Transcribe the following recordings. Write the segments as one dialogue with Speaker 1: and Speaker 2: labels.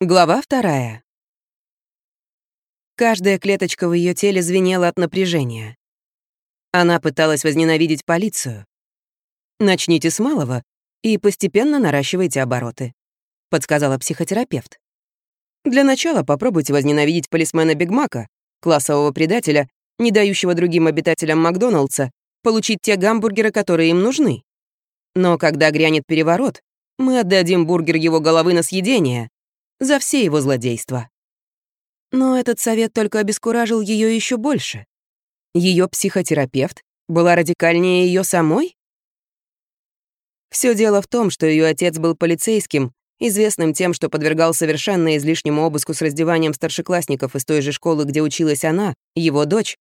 Speaker 1: Глава вторая. Каждая клеточка в ее теле звенела от напряжения. Она пыталась возненавидеть полицию. «Начните с малого и постепенно наращивайте обороты», — подсказала психотерапевт. «Для начала попробуйте возненавидеть полисмена Бигмака, классового предателя, не дающего другим обитателям Макдоналдса получить те гамбургеры, которые им нужны. Но когда грянет переворот, мы отдадим бургер его головы на съедение, за все его злодейства. Но этот совет только обескуражил ее еще больше. Ее психотерапевт была радикальнее ее самой? Все дело в том, что ее отец был полицейским, известным тем, что подвергал совершенно излишнему обыску с раздеванием старшеклассников из той же школы, где училась она, его дочь,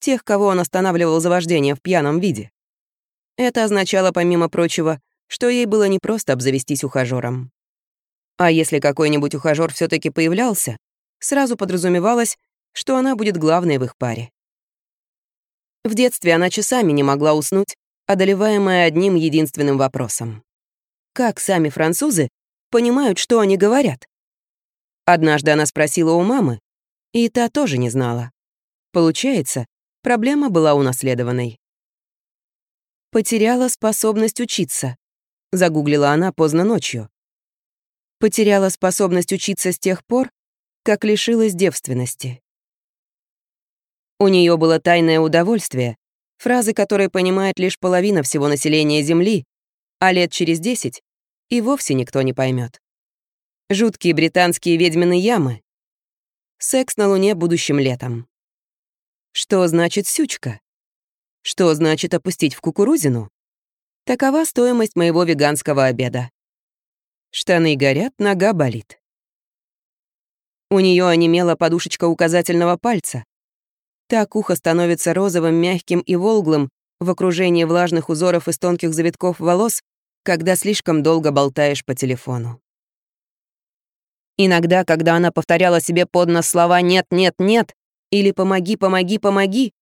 Speaker 1: тех, кого он останавливал за вождение в пьяном виде. Это означало, помимо прочего, что ей было непросто обзавестись ухажером. А если какой-нибудь ухажёр все таки появлялся, сразу подразумевалось, что она будет главной в их паре. В детстве она часами не могла уснуть, одолеваемая одним единственным вопросом. Как сами французы понимают, что они говорят? Однажды она спросила у мамы, и та тоже не знала. Получается, проблема была унаследованной. «Потеряла способность учиться», — загуглила она поздно ночью потеряла способность учиться с тех пор, как лишилась девственности. У нее было тайное удовольствие, фразы которой понимает лишь половина всего населения Земли, а лет через десять и вовсе никто не поймет. Жуткие британские ведьмины ямы. Секс на Луне будущим летом. Что значит сючка? Что значит опустить в кукурузину? Такова стоимость моего веганского обеда. Штаны горят, нога болит. У нее онемела подушечка указательного пальца. Так ухо становится розовым, мягким и волглым в окружении влажных узоров из тонких завитков волос, когда слишком долго болтаешь по телефону. Иногда, когда она повторяла себе под нос слова «нет, нет, нет» или «помоги, помоги, помоги»,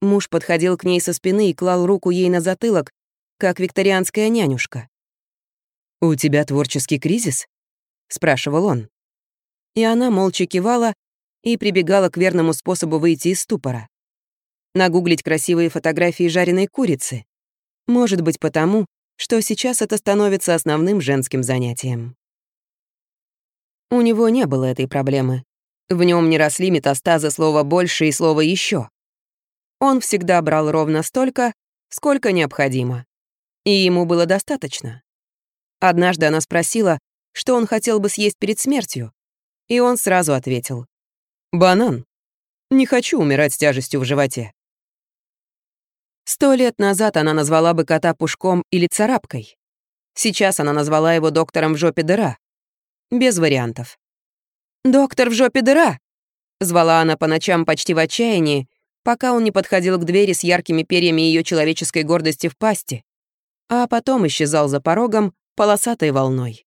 Speaker 1: муж подходил к ней со спины и клал руку ей на затылок, как викторианская нянюшка. «У тебя творческий кризис?» — спрашивал он. И она молча кивала и прибегала к верному способу выйти из ступора. Нагуглить красивые фотографии жареной курицы. Может быть, потому, что сейчас это становится основным женским занятием. У него не было этой проблемы. В нем не росли метастазы слова «больше» и слова «еще». Он всегда брал ровно столько, сколько необходимо. И ему было достаточно. Однажды она спросила, что он хотел бы съесть перед смертью, и он сразу ответил «Банан. Не хочу умирать с тяжестью в животе». Сто лет назад она назвала бы кота пушком или царапкой. Сейчас она назвала его доктором в жопе дыра. Без вариантов. «Доктор в жопе дыра!» Звала она по ночам почти в отчаянии, пока он не подходил к двери с яркими перьями ее человеческой гордости в пасти, а потом исчезал за порогом, полосатой волной.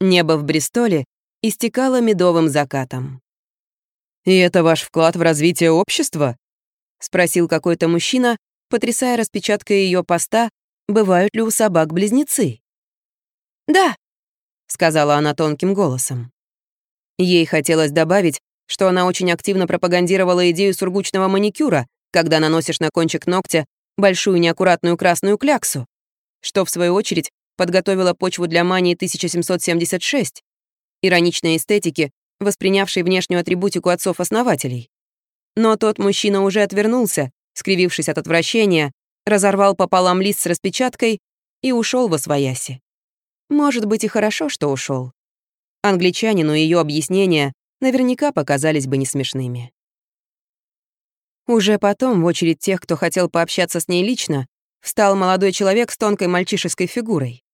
Speaker 1: Небо в Бристоле истекало медовым закатом. «И это ваш вклад в развитие общества?» — спросил какой-то мужчина, потрясая распечаткой ее поста, бывают ли у собак близнецы. «Да», — сказала она тонким голосом. Ей хотелось добавить, что она очень активно пропагандировала идею сургучного маникюра, когда наносишь на кончик ногтя большую неаккуратную красную кляксу что, в свою очередь, подготовило почву для мании 1776, ироничной эстетики, воспринявшей внешнюю атрибутику отцов-основателей. Но тот мужчина уже отвернулся, скривившись от отвращения, разорвал пополам лист с распечаткой и ушел во свояси. Может быть, и хорошо, что ушел. Англичанину ее объяснения наверняка показались бы не смешными. Уже потом, в очередь тех, кто хотел пообщаться с ней лично, Встал молодой человек с тонкой мальчишеской фигурой.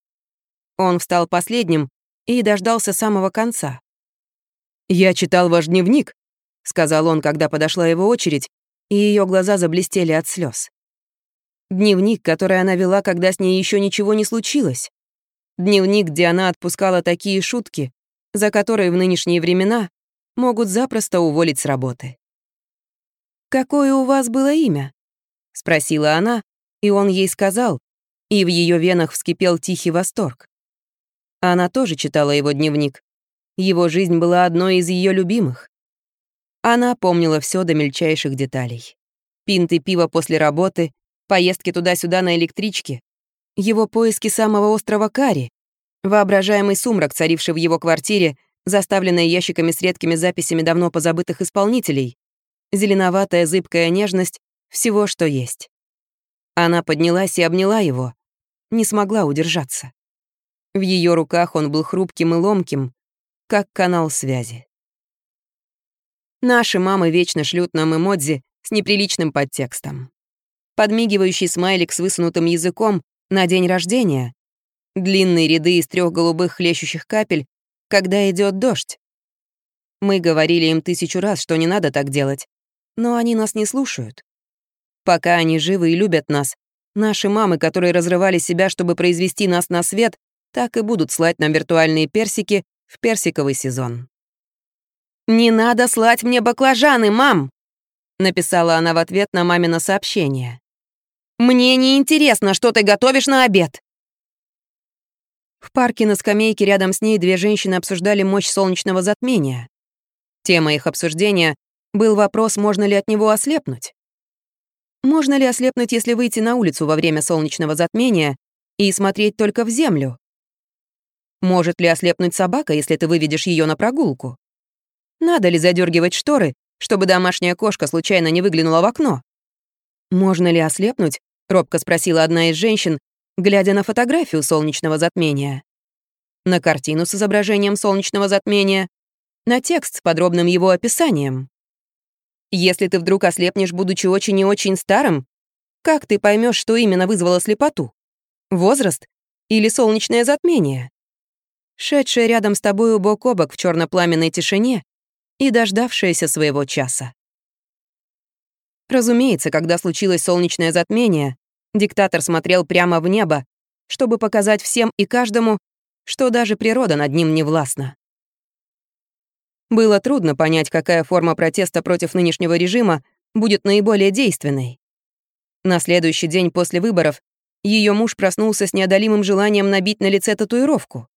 Speaker 1: Он встал последним и дождался самого конца. «Я читал ваш дневник», — сказал он, когда подошла его очередь, и ее глаза заблестели от слез. Дневник, который она вела, когда с ней еще ничего не случилось. Дневник, где она отпускала такие шутки, за которые в нынешние времена могут запросто уволить с работы. «Какое у вас было имя?» — спросила она, и он ей сказал, и в ее венах вскипел тихий восторг. Она тоже читала его дневник. Его жизнь была одной из ее любимых. Она помнила все до мельчайших деталей. Пинты пива после работы, поездки туда-сюда на электричке, его поиски самого острова Кари, воображаемый сумрак, царивший в его квартире, заставленный ящиками с редкими записями давно позабытых исполнителей, зеленоватая зыбкая нежность всего, что есть. Она поднялась и обняла его. Не смогла удержаться. В ее руках он был хрупким и ломким, как канал связи. Наши мамы вечно шлют нам эмодзи с неприличным подтекстом. Подмигивающий смайлик с высунутым языком на день рождения, длинные ряды из трех голубых хлещущих капель, когда идет дождь. Мы говорили им тысячу раз, что не надо так делать, но они нас не слушают. Пока они живы и любят нас, наши мамы, которые разрывали себя, чтобы произвести нас на свет, так и будут слать нам виртуальные персики в персиковый сезон. «Не надо слать мне баклажаны, мам!» написала она в ответ на мамино сообщение. «Мне не интересно, что ты готовишь на обед!» В парке на скамейке рядом с ней две женщины обсуждали мощь солнечного затмения. Тема их обсуждения был вопрос, можно ли от него ослепнуть. Можно ли ослепнуть, если выйти на улицу во время солнечного затмения и смотреть только в землю? Может ли ослепнуть собака, если ты выведешь ее на прогулку? Надо ли задергивать шторы, чтобы домашняя кошка случайно не выглянула в окно? Можно ли ослепнуть? робко спросила одна из женщин, глядя на фотографию солнечного затмения. На картину с изображением солнечного затмения, на текст с подробным его описанием. Если ты вдруг ослепнешь, будучи очень и очень старым, как ты поймешь, что именно вызвало слепоту? Возраст или солнечное затмение? Шедшая рядом с тобою бок о бок в черно-пламенной тишине и дождавшаяся своего часа. Разумеется, когда случилось солнечное затмение, диктатор смотрел прямо в небо, чтобы показать всем и каждому, что даже природа над ним не властна. Было трудно понять, какая форма протеста против нынешнего режима будет наиболее действенной. На следующий день после выборов ее муж проснулся с неодолимым желанием набить на лице татуировку.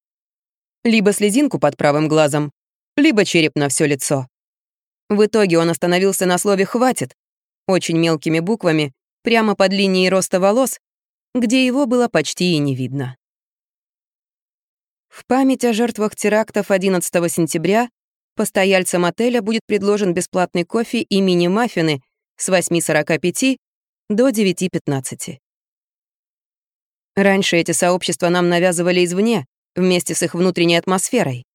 Speaker 1: Либо слезинку под правым глазом, либо череп на все лицо. В итоге он остановился на слове «хватит», очень мелкими буквами, прямо под линией роста волос, где его было почти и не видно. В память о жертвах терактов 11 сентября постояльцам отеля будет предложен бесплатный кофе и мини-маффины с 8.45 до 9.15. Раньше эти сообщества нам навязывали извне, вместе с их внутренней атмосферой.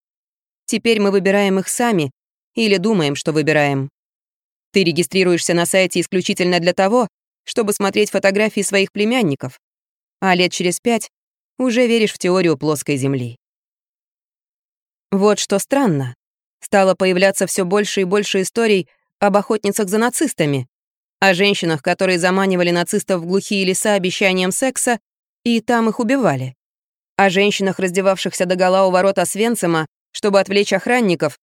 Speaker 1: Теперь мы выбираем их сами или думаем, что выбираем. Ты регистрируешься на сайте исключительно для того, чтобы смотреть фотографии своих племянников, а лет через пять уже веришь в теорию плоской Земли. Вот что странно. Стало появляться все больше и больше историй об охотницах за нацистами, о женщинах, которые заманивали нацистов в глухие леса обещанием секса и там их убивали, о женщинах, раздевавшихся догола у ворот Освенцима, чтобы отвлечь охранников,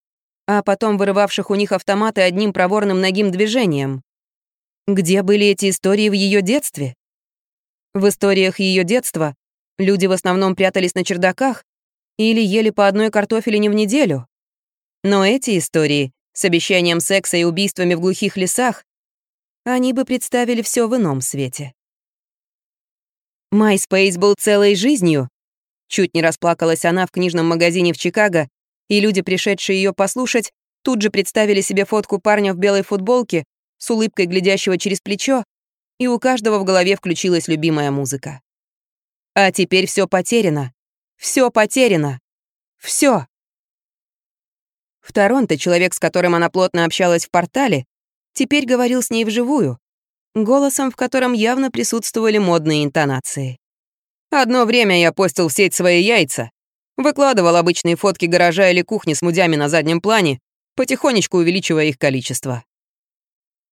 Speaker 1: а потом вырывавших у них автоматы одним проворным ногим движением. Где были эти истории в ее детстве? В историях ее детства люди в основном прятались на чердаках или ели по одной картофелине в неделю. Но эти истории с обещанием секса и убийствами в глухих лесах, они бы представили все в ином свете. MySpace был целой жизнью. Чуть не расплакалась она в книжном магазине в Чикаго, и люди, пришедшие ее послушать, тут же представили себе фотку парня в белой футболке с улыбкой глядящего через плечо, и у каждого в голове включилась любимая музыка. А теперь все потеряно. Все потеряно. Все. В Торонто человек, с которым она плотно общалась в портале, теперь говорил с ней вживую, голосом, в котором явно присутствовали модные интонации. «Одно время я постил в сеть свои яйца, выкладывал обычные фотки гаража или кухни с мудями на заднем плане, потихонечку увеличивая их количество».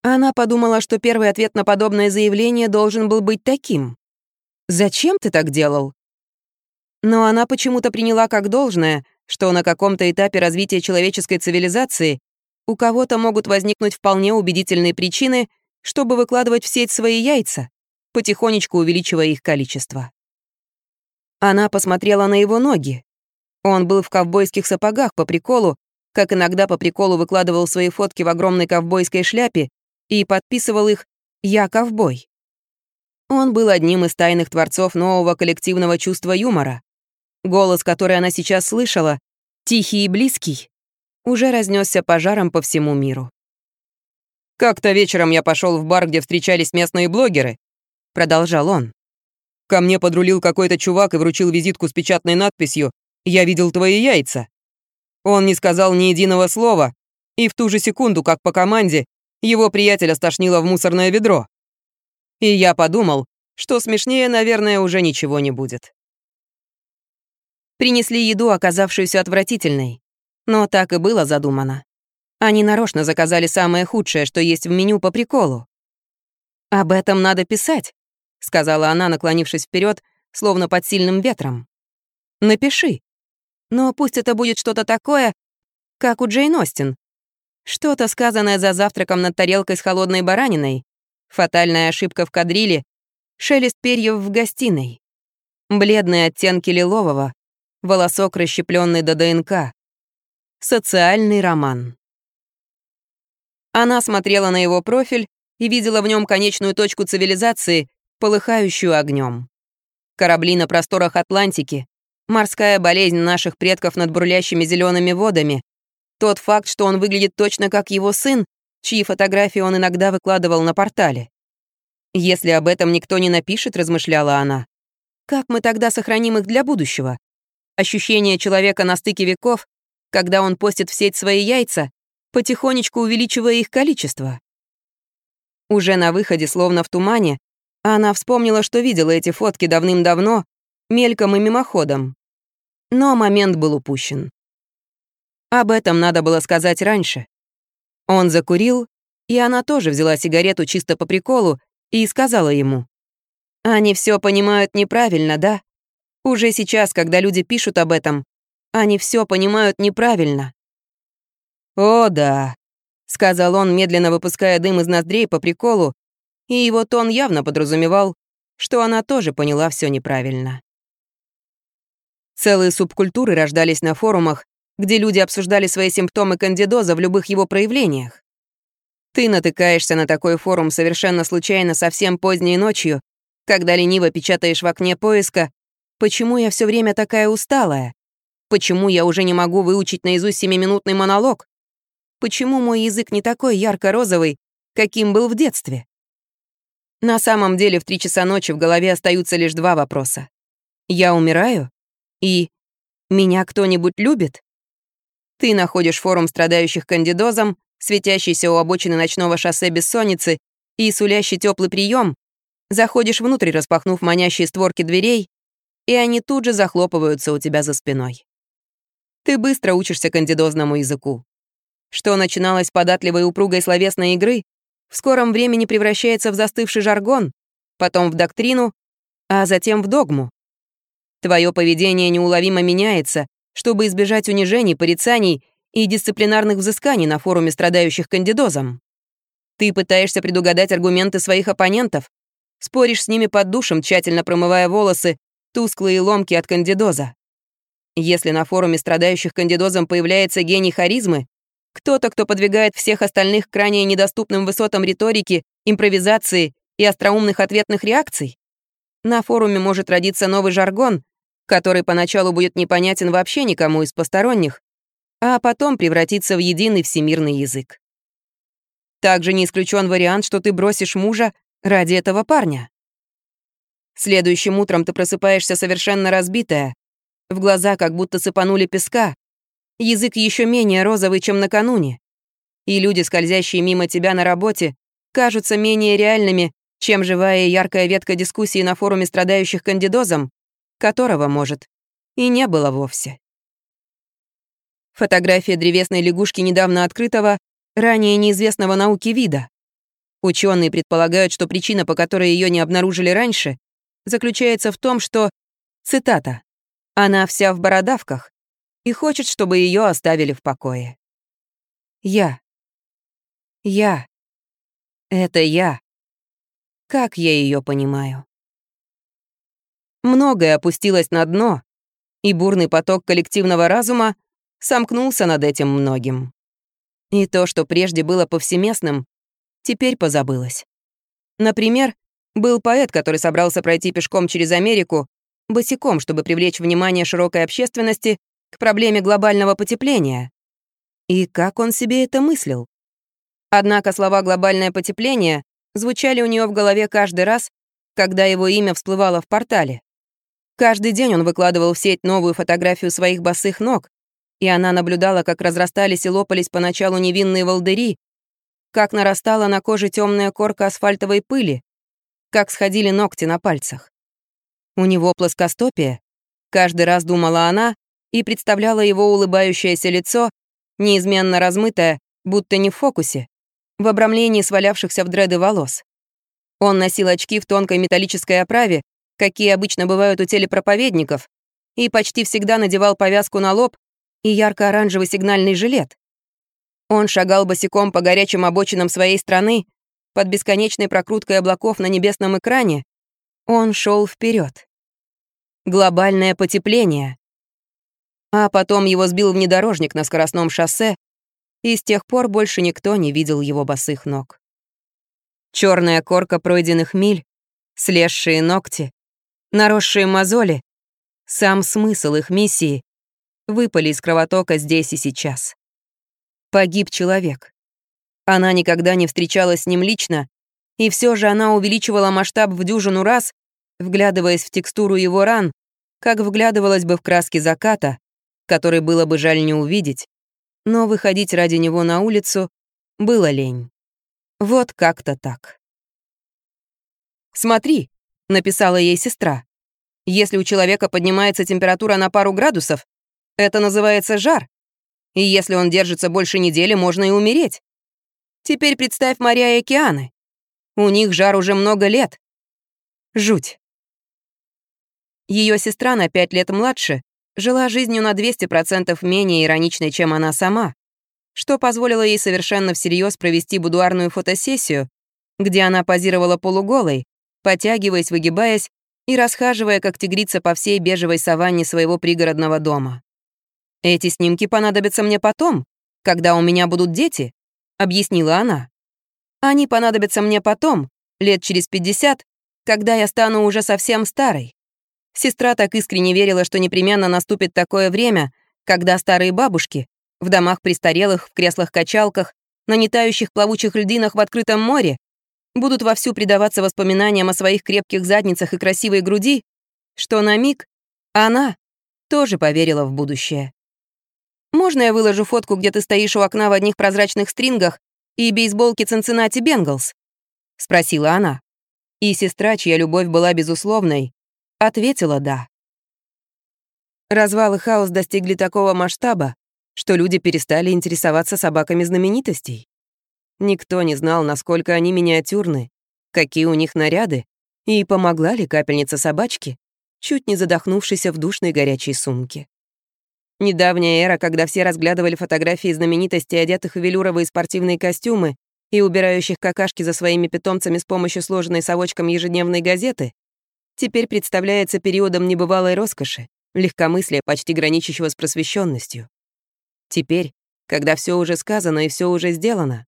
Speaker 1: Она подумала, что первый ответ на подобное заявление должен был быть таким. «Зачем ты так делал?» Но она почему-то приняла как должное, что на каком-то этапе развития человеческой цивилизации у кого-то могут возникнуть вполне убедительные причины, чтобы выкладывать в сеть свои яйца, потихонечку увеличивая их количество. Она посмотрела на его ноги. Он был в ковбойских сапогах по приколу, как иногда по приколу выкладывал свои фотки в огромной ковбойской шляпе и подписывал их «Я ковбой». Он был одним из тайных творцов нового коллективного чувства юмора, Голос, который она сейчас слышала, тихий и близкий, уже разнесся пожаром по всему миру. «Как-то вечером я пошел в бар, где встречались местные блогеры», — продолжал он. «Ко мне подрулил какой-то чувак и вручил визитку с печатной надписью «Я видел твои яйца». Он не сказал ни единого слова, и в ту же секунду, как по команде, его приятеля стошнило в мусорное ведро. И я подумал, что смешнее, наверное, уже ничего не будет принесли еду, оказавшуюся отвратительной. Но так и было задумано. Они нарочно заказали самое худшее, что есть в меню по приколу. «Об этом надо писать», — сказала она, наклонившись вперед, словно под сильным ветром. «Напиши. Но пусть это будет что-то такое, как у Джейн Остин. Что-то, сказанное за завтраком над тарелкой с холодной бараниной, фатальная ошибка в кадриле, шелест перьев в гостиной, бледные оттенки лилового, волосок, расщепленный до ДНК. Социальный роман. Она смотрела на его профиль и видела в нем конечную точку цивилизации, полыхающую огнем. Корабли на просторах Атлантики, морская болезнь наших предков над бурлящими зелеными водами, тот факт, что он выглядит точно как его сын, чьи фотографии он иногда выкладывал на портале. Если об этом никто не напишет, размышляла она, как мы тогда сохраним их для будущего? Ощущение человека на стыке веков, когда он постит в сеть свои яйца, потихонечку увеличивая их количество. Уже на выходе, словно в тумане, она вспомнила, что видела эти фотки давным-давно, мельком и мимоходом. Но момент был упущен. Об этом надо было сказать раньше. Он закурил, и она тоже взяла сигарету чисто по приколу и сказала ему. «Они все понимают неправильно, да? Уже сейчас, когда люди пишут об этом, они все понимают неправильно. «О, да», — сказал он, медленно выпуская дым из ноздрей по приколу, и его тон явно подразумевал, что она тоже поняла все неправильно. Целые субкультуры рождались на форумах, где люди обсуждали свои симптомы кандидоза в любых его проявлениях. Ты натыкаешься на такой форум совершенно случайно совсем поздней ночью, когда лениво печатаешь в окне поиска Почему я все время такая усталая? Почему я уже не могу выучить наизусть семиминутный монолог? Почему мой язык не такой ярко-розовый, каким был в детстве? На самом деле в три часа ночи в голове остаются лишь два вопроса. Я умираю? И меня кто-нибудь любит? Ты находишь форум страдающих кандидозом, светящийся у обочины ночного шоссе бессонницы и сулящий теплый прием, заходишь внутрь, распахнув манящие створки дверей, и они тут же захлопываются у тебя за спиной. Ты быстро учишься кандидозному языку. Что начиналось податливой упругой словесной игры, в скором времени превращается в застывший жаргон, потом в доктрину, а затем в догму. Твое поведение неуловимо меняется, чтобы избежать унижений, порицаний и дисциплинарных взысканий на форуме страдающих кандидозом. Ты пытаешься предугадать аргументы своих оппонентов, споришь с ними под душем, тщательно промывая волосы тусклые ломки от кандидоза. Если на форуме страдающих кандидозом появляется гений харизмы, кто-то, кто подвигает всех остальных к ранее недоступным высотам риторики, импровизации и остроумных ответных реакций, на форуме может родиться новый жаргон, который поначалу будет непонятен вообще никому из посторонних, а потом превратится в единый всемирный язык. Также не исключен вариант, что ты бросишь мужа ради этого парня. Следующим утром ты просыпаешься совершенно разбитая. В глаза как будто сыпанули песка. Язык еще менее розовый, чем накануне. И люди, скользящие мимо тебя на работе, кажутся менее реальными, чем живая и яркая ветка дискуссии на форуме страдающих кандидозом, которого, может, и не было вовсе. Фотография древесной лягушки недавно открытого, ранее неизвестного науке вида. Ученые предполагают, что причина, по которой ее не обнаружили раньше, заключается в том, что, цитата, «она вся в бородавках и хочет, чтобы ее оставили в покое». Я. Я. Это я. Как я ее понимаю? Многое опустилось на дно, и бурный поток коллективного разума сомкнулся над этим многим. И то, что прежде было повсеместным, теперь позабылось. Например, был поэт, который собрался пройти пешком через Америку, босиком, чтобы привлечь внимание широкой общественности к проблеме глобального потепления. И как он себе это мыслил? Однако слова «глобальное потепление» звучали у нее в голове каждый раз, когда его имя всплывало в портале. Каждый день он выкладывал в сеть новую фотографию своих босых ног, и она наблюдала, как разрастались и лопались поначалу невинные волдыри, как нарастала на коже темная корка асфальтовой пыли, как сходили ногти на пальцах. У него плоскостопие, каждый раз думала она и представляла его улыбающееся лицо, неизменно размытое, будто не в фокусе, в обрамлении свалявшихся в дреды волос. Он носил очки в тонкой металлической оправе, какие обычно бывают у телепроповедников, и почти всегда надевал повязку на лоб и ярко-оранжевый сигнальный жилет. Он шагал босиком по горячим обочинам своей страны, под бесконечной прокруткой облаков на небесном экране, он шел вперед. Глобальное потепление. А потом его сбил внедорожник на скоростном шоссе, и с тех пор больше никто не видел его босых ног. Черная корка пройденных миль, слезшие ногти, наросшие мозоли, сам смысл их миссии выпали из кровотока здесь и сейчас. Погиб человек. Она никогда не встречалась с ним лично, и все же она увеличивала масштаб в дюжину раз, вглядываясь в текстуру его ран, как вглядывалась бы в краски заката, который было бы жаль не увидеть, но выходить ради него на улицу было лень. Вот как-то так. «Смотри», — написала ей сестра, «если у человека поднимается температура на пару градусов, это называется жар, и если он держится больше недели, можно и умереть. Теперь представь моря и океаны. У них жар уже много лет. Жуть. Ее сестра на пять лет младше жила жизнью на 200% менее ироничной, чем она сама, что позволило ей совершенно всерьез провести будуарную фотосессию, где она позировала полуголой, потягиваясь, выгибаясь и расхаживая, как тигрица по всей бежевой саванне своего пригородного дома. Эти снимки понадобятся мне потом, когда у меня будут дети, объяснила она. «Они понадобятся мне потом, лет через 50, когда я стану уже совсем старой». Сестра так искренне верила, что непременно наступит такое время, когда старые бабушки в домах престарелых, в креслах-качалках, на нетающих плавучих льдинах в открытом море будут вовсю предаваться воспоминаниям о своих крепких задницах и красивой груди, что на миг она тоже поверила в будущее. Можно я выложу фотку, где ты стоишь у окна в одних прозрачных стрингах и бейсболке Цинциннати Бенгалс?» — спросила она. И сестра, чья любовь была безусловной, ответила «да». Развал и хаос достигли такого масштаба, что люди перестали интересоваться собаками знаменитостей. Никто не знал, насколько они миниатюрны, какие у них наряды, и помогла ли капельница собачки, чуть не задохнувшейся в душной горячей сумке. Недавняя эра, когда все разглядывали фотографии знаменитостей, одетых в велюровые спортивные костюмы и убирающих какашки за своими питомцами с помощью сложенной совочком ежедневной газеты, теперь представляется периодом небывалой роскоши, легкомыслия, почти граничащего с просвещенностью. Теперь, когда все уже сказано и все уже сделано,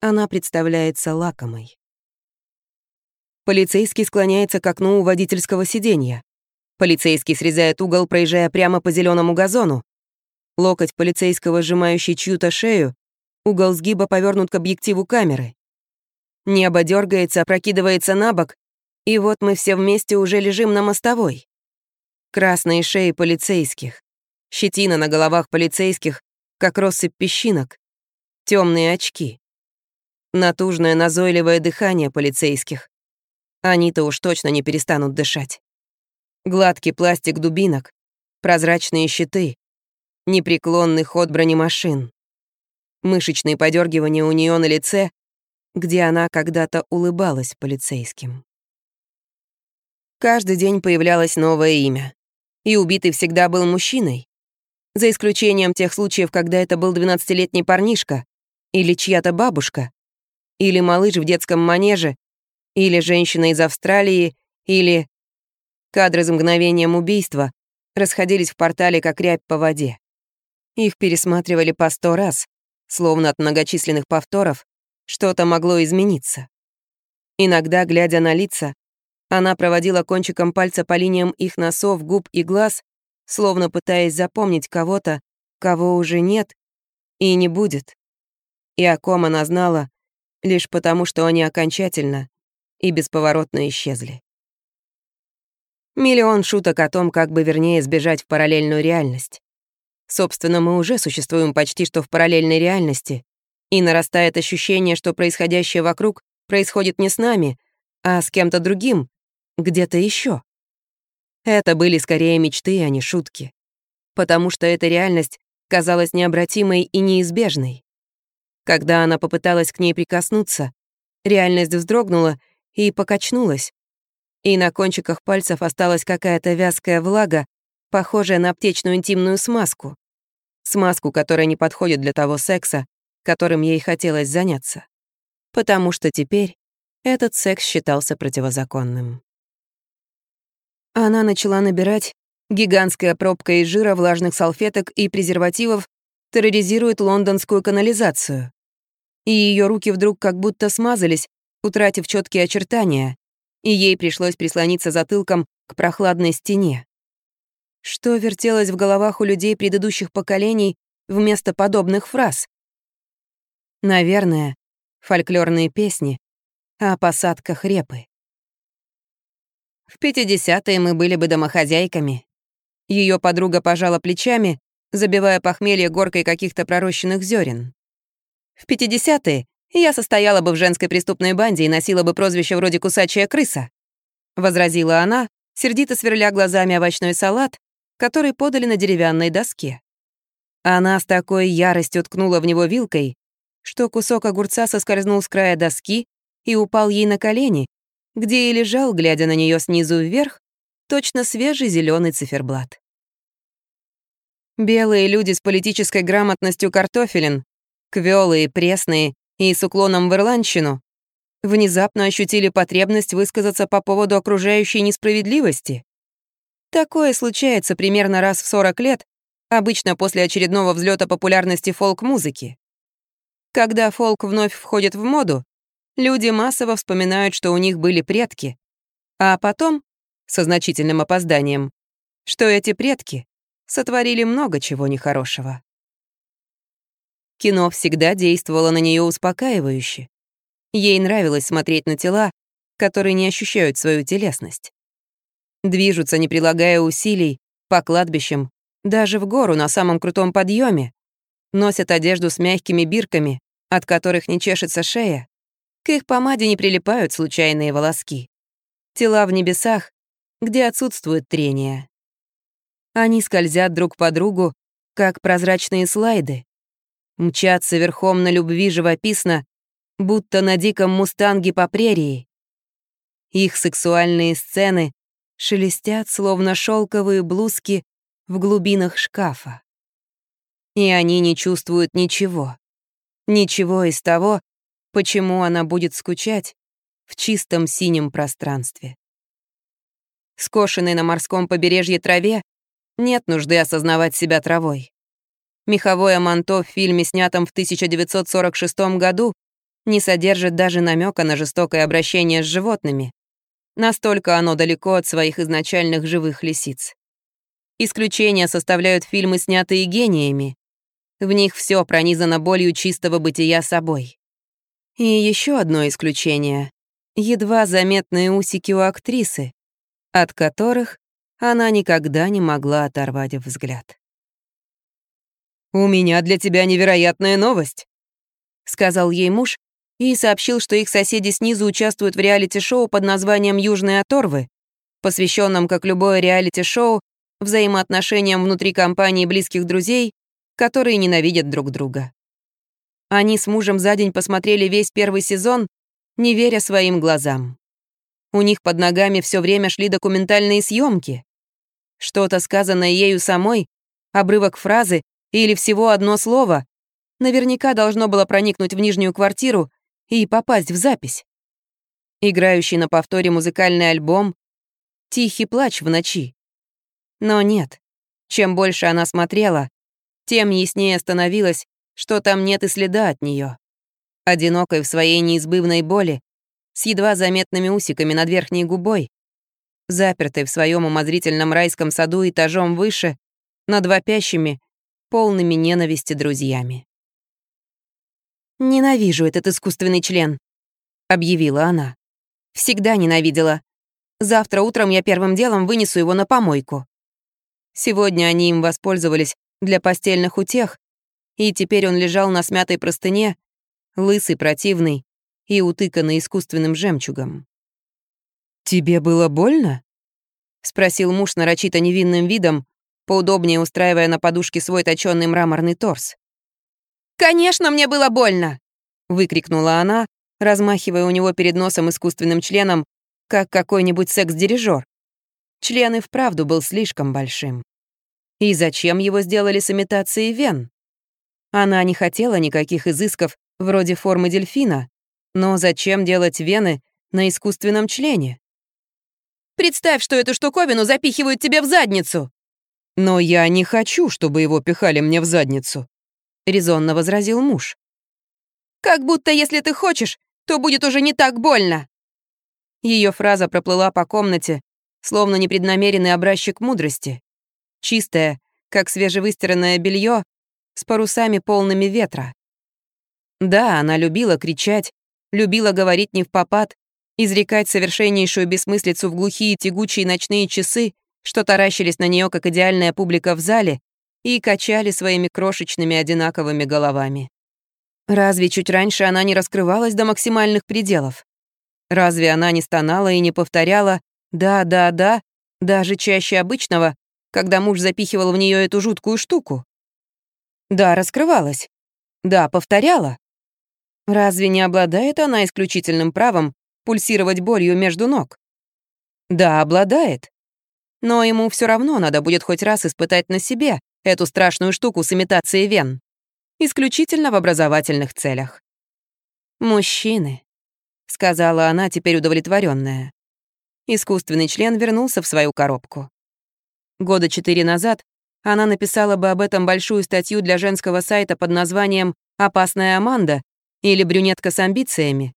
Speaker 1: она представляется лакомой. Полицейский склоняется к окну у водительского сиденья. Полицейский срезает угол, проезжая прямо по зеленому газону. Локоть полицейского, сжимающий чью-то шею, угол сгиба повернут к объективу камеры. Небо дергается, опрокидывается на бок, и вот мы все вместе уже лежим на мостовой. Красные шеи полицейских, щетина на головах полицейских, как россыпь песчинок, темные очки, натужное назойливое дыхание полицейских. Они-то уж точно не перестанут дышать. Гладкий пластик дубинок, прозрачные щиты, непреклонный ход бронемашин. Мышечные подергивания у нее на лице, где она когда-то улыбалась полицейским. Каждый день появлялось новое имя. И убитый всегда был мужчиной. За исключением тех случаев, когда это был 12-летний парнишка, или чья-то бабушка, или малыш в детском манеже, или женщина из Австралии, или... Кадры с мгновением убийства расходились в портале, как рябь по воде. Их пересматривали по сто раз, словно от многочисленных повторов что-то могло измениться. Иногда, глядя на лица, она проводила кончиком пальца по линиям их носов, губ и глаз, словно пытаясь запомнить кого-то, кого уже нет и не будет. И о ком она знала лишь потому, что они окончательно и бесповоротно исчезли. Миллион шуток о том, как бы вернее сбежать в параллельную реальность. Собственно, мы уже существуем почти что в параллельной реальности. И нарастает ощущение, что происходящее вокруг происходит не с нами, а с кем-то другим, где-то еще. Это были скорее мечты, а не шутки. Потому что эта реальность казалась необратимой и неизбежной. Когда она попыталась к ней прикоснуться, реальность вздрогнула и покачнулась, и на кончиках пальцев осталась какая-то вязкая влага, похожая на аптечную интимную смазку. Смазку, которая не подходит для того секса, которым ей хотелось заняться. Потому что теперь этот секс считался противозаконным. Она начала набирать гигантская пробка из жира, влажных салфеток и презервативов терроризирует лондонскую канализацию. И ее руки вдруг как будто смазались, утратив четкие очертания, и ей пришлось прислониться затылком к прохладной стене что вертелось в головах у людей предыдущих поколений вместо подобных фраз. Наверное, фольклорные песни о посадках репы. В 50-е мы были бы домохозяйками. Ее подруга пожала плечами, забивая похмелье горкой каких-то пророщенных зерен. В 50-е я состояла бы в женской преступной банде и носила бы прозвище вроде «кусачая крыса», — возразила она, сердито сверля глазами овощной салат, который подали на деревянной доске. Она с такой яростью ткнула в него вилкой, что кусок огурца соскользнул с края доски и упал ей на колени, где и лежал, глядя на нее снизу вверх, точно свежий зеленый циферблат. Белые люди с политической грамотностью картофелин, квёлые, пресные и с уклоном в ирландщину, внезапно ощутили потребность высказаться по поводу окружающей несправедливости, Такое случается примерно раз в 40 лет, обычно после очередного взлета популярности фолк-музыки. Когда фолк вновь входит в моду, люди массово вспоминают, что у них были предки, а потом, со значительным опозданием, что эти предки сотворили много чего нехорошего. Кино всегда действовало на нее успокаивающе. Ей нравилось смотреть на тела, которые не ощущают свою телесность движутся, не прилагая усилий, по кладбищам, даже в гору на самом крутом подъеме. Носят одежду с мягкими бирками, от которых не чешется шея. К их помаде не прилипают случайные волоски. Тела в небесах, где отсутствует трение. Они скользят друг по другу, как прозрачные слайды. Мчатся верхом на любви живописно, будто на диком мустанге по прерии. Их сексуальные сцены шелестят, словно шелковые блузки в глубинах шкафа. И они не чувствуют ничего. Ничего из того, почему она будет скучать в чистом синем пространстве. Скошенной на морском побережье траве нет нужды осознавать себя травой. Меховое манто в фильме, снятом в 1946 году, не содержит даже намека на жестокое обращение с животными. Настолько оно далеко от своих изначальных живых лисиц. Исключения составляют фильмы, снятые гениями. В них все пронизано болью чистого бытия собой. И еще одно исключение — едва заметные усики у актрисы, от которых она никогда не могла оторвать взгляд. «У меня для тебя невероятная новость», — сказал ей муж, и сообщил, что их соседи снизу участвуют в реалити-шоу под названием «Южные оторвы», посвященном, как любое реалити-шоу, взаимоотношениям внутри компании близких друзей, которые ненавидят друг друга. Они с мужем за день посмотрели весь первый сезон, не веря своим глазам. У них под ногами все время шли документальные съемки. Что-то сказанное ею самой, обрывок фразы или всего одно слово наверняка должно было проникнуть в нижнюю квартиру, и попасть в запись. Играющий на повторе музыкальный альбом «Тихий плач в ночи». Но нет, чем больше она смотрела, тем яснее становилось, что там нет и следа от нее. Одинокой в своей неизбывной боли, с едва заметными усиками над верхней губой, запертой в своем умозрительном райском саду этажом выше, над вопящими, полными ненависти друзьями. «Ненавижу этот искусственный член», — объявила она. «Всегда ненавидела. Завтра утром я первым делом вынесу его на помойку». Сегодня они им воспользовались для постельных утех, и теперь он лежал на смятой простыне, лысый, противный и утыканный искусственным жемчугом. «Тебе было больно?» — спросил муж нарочито невинным видом, поудобнее устраивая на подушке свой точёный мраморный торс. «Конечно, мне было больно!» — выкрикнула она, размахивая у него перед носом искусственным членом, как какой-нибудь секс-дирижер. Член и вправду был слишком большим. И зачем его сделали с имитацией вен? Она не хотела никаких изысков вроде формы дельфина, но зачем делать вены на искусственном члене? «Представь, что эту штуковину запихивают тебе в задницу!» «Но я не хочу, чтобы его пихали мне в задницу», резонно возразил муж. «Как будто, если ты хочешь, то будет уже не так больно!» Ее фраза проплыла по комнате, словно непреднамеренный образчик мудрости. Чистая, как свежевыстиранное белье, с парусами полными ветра. Да, она любила кричать, любила говорить не в попад, изрекать совершеннейшую бессмыслицу в глухие тягучие ночные часы, что таращились на нее как идеальная публика в зале, и качали своими крошечными одинаковыми головами. Разве чуть раньше она не раскрывалась до максимальных пределов? Разве она не стонала и не повторяла «да, да, да», даже чаще обычного, когда муж запихивал в нее эту жуткую штуку? Да, раскрывалась. Да, повторяла. Разве не обладает она исключительным правом пульсировать болью между ног? Да, обладает. Но ему все равно надо будет хоть раз испытать на себе, эту страшную штуку с имитацией вен. Исключительно в образовательных целях. «Мужчины», — сказала она, теперь удовлетворенная. Искусственный член вернулся в свою коробку. Года четыре назад она написала бы об этом большую статью для женского сайта под названием «Опасная Аманда» или «Брюнетка с амбициями»,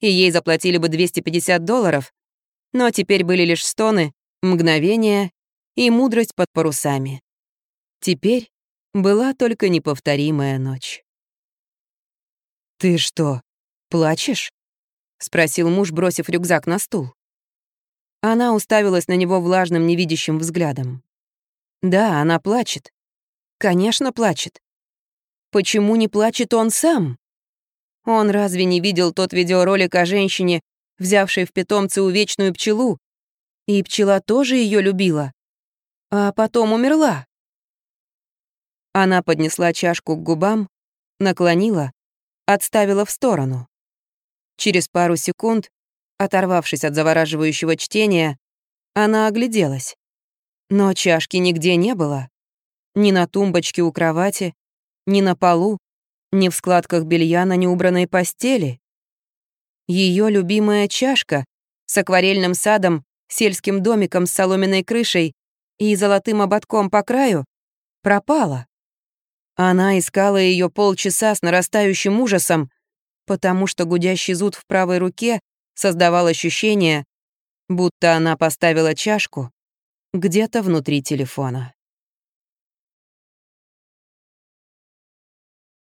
Speaker 1: и ей заплатили бы 250 долларов, но теперь были лишь стоны, мгновения и мудрость под парусами. Теперь была только неповторимая ночь. «Ты что, плачешь?» — спросил муж, бросив рюкзак на стул. Она уставилась на него влажным, невидящим взглядом. «Да, она плачет. Конечно, плачет. Почему не плачет он сам?» Он разве не видел тот видеоролик о женщине, взявшей в питомцы увечную пчелу? И пчела тоже ее любила. А потом умерла. Она поднесла чашку к губам, наклонила, отставила в сторону. Через пару секунд, оторвавшись от завораживающего чтения, она огляделась. Но чашки нигде не было. Ни на тумбочке у кровати, ни на полу, ни в складках белья на неубранной постели. Ее любимая чашка с акварельным садом, сельским домиком с соломенной крышей и золотым ободком по краю пропала. Она искала ее полчаса с нарастающим ужасом, потому что гудящий зуд в правой руке создавал ощущение, будто она поставила чашку где-то внутри телефона.